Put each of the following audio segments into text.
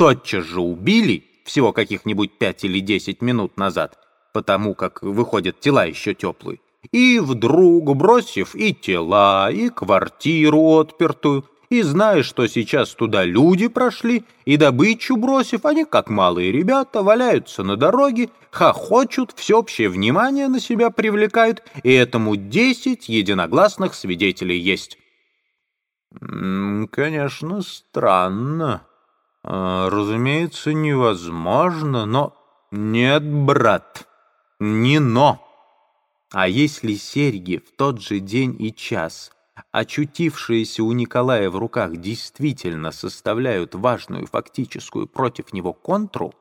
тотчас же убили, всего каких-нибудь пять или десять минут назад, потому как выходят тела еще теплые, и вдруг, бросив и тела, и квартиру отпертую, и зная, что сейчас туда люди прошли, и добычу бросив, они, как малые ребята, валяются на дороге, хохочут, всеобщее внимание на себя привлекают, и этому десять единогласных свидетелей есть. «Конечно, странно. А, разумеется, невозможно, но...» «Нет, брат, не но. А если серьги в тот же день и час, очутившиеся у Николая в руках, действительно составляют важную фактическую против него контру,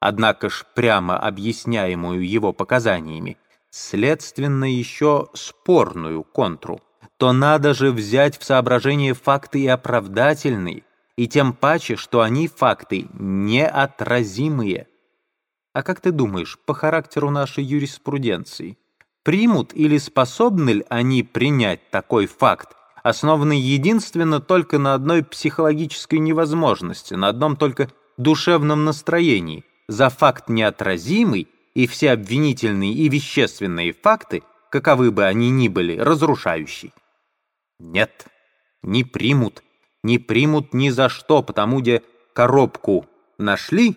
однако ж прямо объясняемую его показаниями, следственно еще спорную контру, то надо же взять в соображение факты и оправдательные, и тем паче, что они факты неотразимые. А как ты думаешь, по характеру нашей юриспруденции, примут или способны ли они принять такой факт, основанный единственно только на одной психологической невозможности, на одном только душевном настроении, за факт неотразимый и все обвинительные и вещественные факты, каковы бы они ни были, разрушающий? Нет, не примут, не примут ни за что, потому где коробку нашли,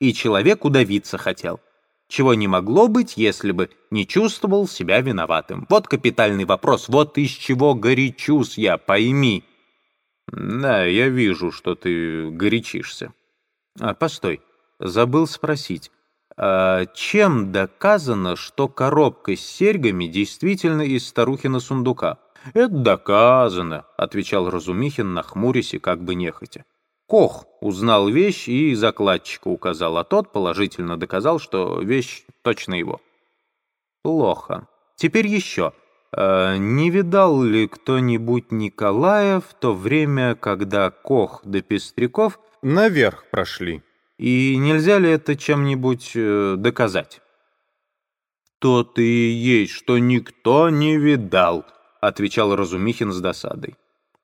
и человек удавиться хотел. Чего не могло быть, если бы не чувствовал себя виноватым. Вот капитальный вопрос, вот из чего горячусь я, пойми. Да, я вижу, что ты горячишься. А, постой, забыл спросить. А чем доказано, что коробка с серьгами действительно из старухина сундука? «Это доказано», — отвечал Разумихин, нахмурясь и как бы нехотя. Кох узнал вещь и закладчика указал, а тот положительно доказал, что вещь точно его. Плохо. Теперь еще. Э, не видал ли кто-нибудь Николая в то время, когда Кох да Пестряков наверх прошли? И нельзя ли это чем-нибудь э, доказать? «То-то и есть, что никто не видал», — отвечал Разумихин с досадой.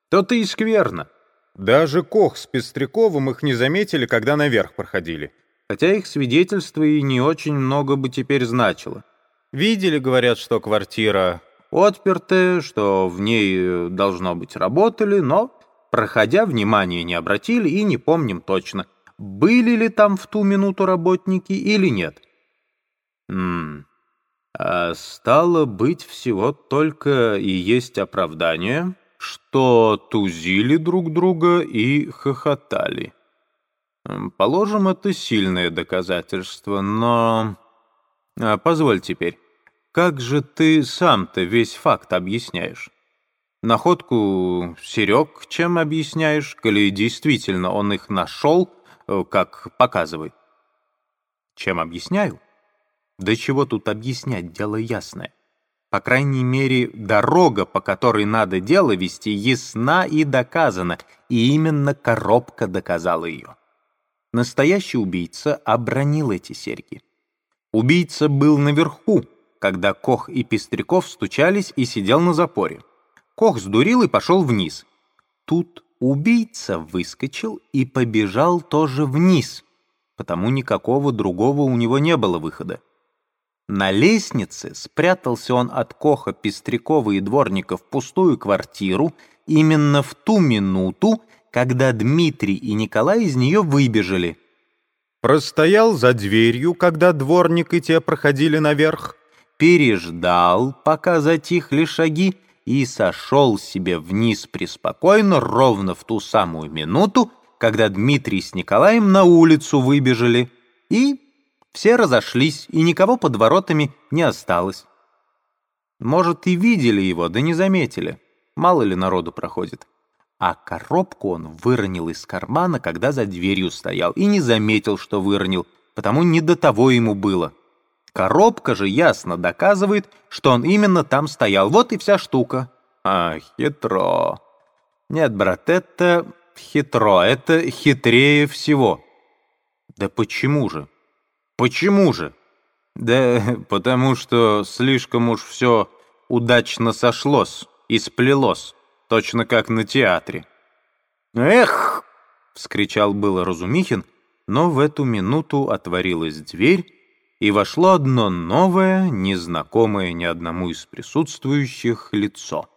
«То-то и скверно. Даже Кох с Пестряковым их не заметили, когда наверх проходили. Хотя их свидетельство и не очень много бы теперь значило. Видели, говорят, что квартира отпертая, что в ней, э, должно быть, работали, но, проходя, внимания не обратили и не помним точно, были ли там в ту минуту работники или нет. Ммм, а стало быть, всего только и есть оправдание, что тузили друг друга и хохотали. Положим, это сильное доказательство, но... А, позволь теперь, как же ты сам-то весь факт объясняешь? Находку Серег чем объясняешь, коли действительно он их нашел, как показывает? Чем объясняю? Да чего тут объяснять, дело ясное. По крайней мере, дорога, по которой надо дело вести, ясна и доказана, и именно коробка доказала ее. Настоящий убийца обронил эти серьги. Убийца был наверху, когда Кох и Пестряков стучались и сидел на запоре. Кох сдурил и пошел вниз. Тут убийца выскочил и побежал тоже вниз, потому никакого другого у него не было выхода. На лестнице спрятался он от Коха, Пестрякова и дворника в пустую квартиру именно в ту минуту, когда Дмитрий и Николай из нее выбежали. Простоял за дверью, когда дворник и те проходили наверх, переждал, пока затихли шаги, и сошел себе вниз преспокойно ровно в ту самую минуту, когда Дмитрий с Николаем на улицу выбежали, и все разошлись, и никого под воротами не осталось. Может, и видели его, да не заметили. Мало ли народу проходит. А коробку он выронил из кармана, когда за дверью стоял, и не заметил, что выронил, потому не до того ему было. Коробка же ясно доказывает, что он именно там стоял. Вот и вся штука. А, хитро. Нет, брат, это хитро, это хитрее всего. Да почему же? Почему же? Да потому что слишком уж все удачно сошлось и сплелось, точно как на театре. Эх! — вскричал было Разумихин, но в эту минуту отворилась дверь, и вошло одно новое, незнакомое ни одному из присутствующих лицо.